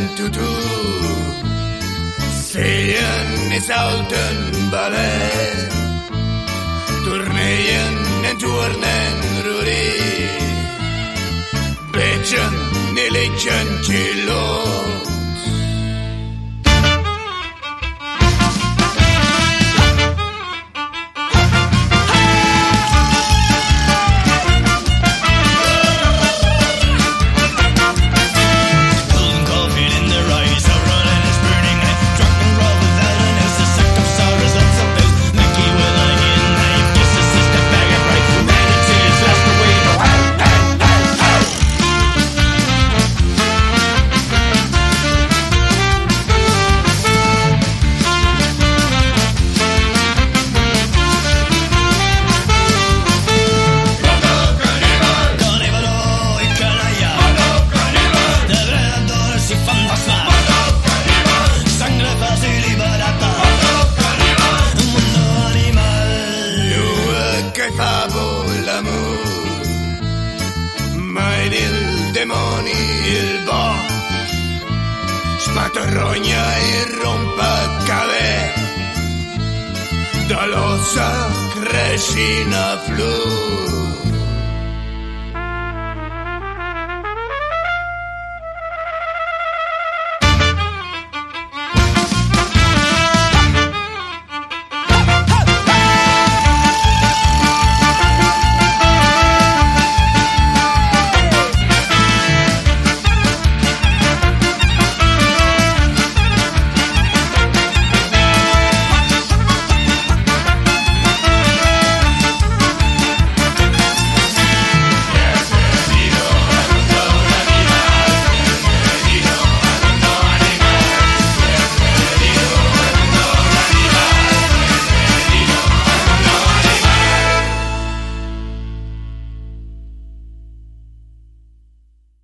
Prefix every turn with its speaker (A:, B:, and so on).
A: and to do. Seyen is Alten Ballet. En tournen ruri. Bitchen, nilichen chilo. demoni il bo spatorrogna e rompa rompacave dall'ossa crescina flu.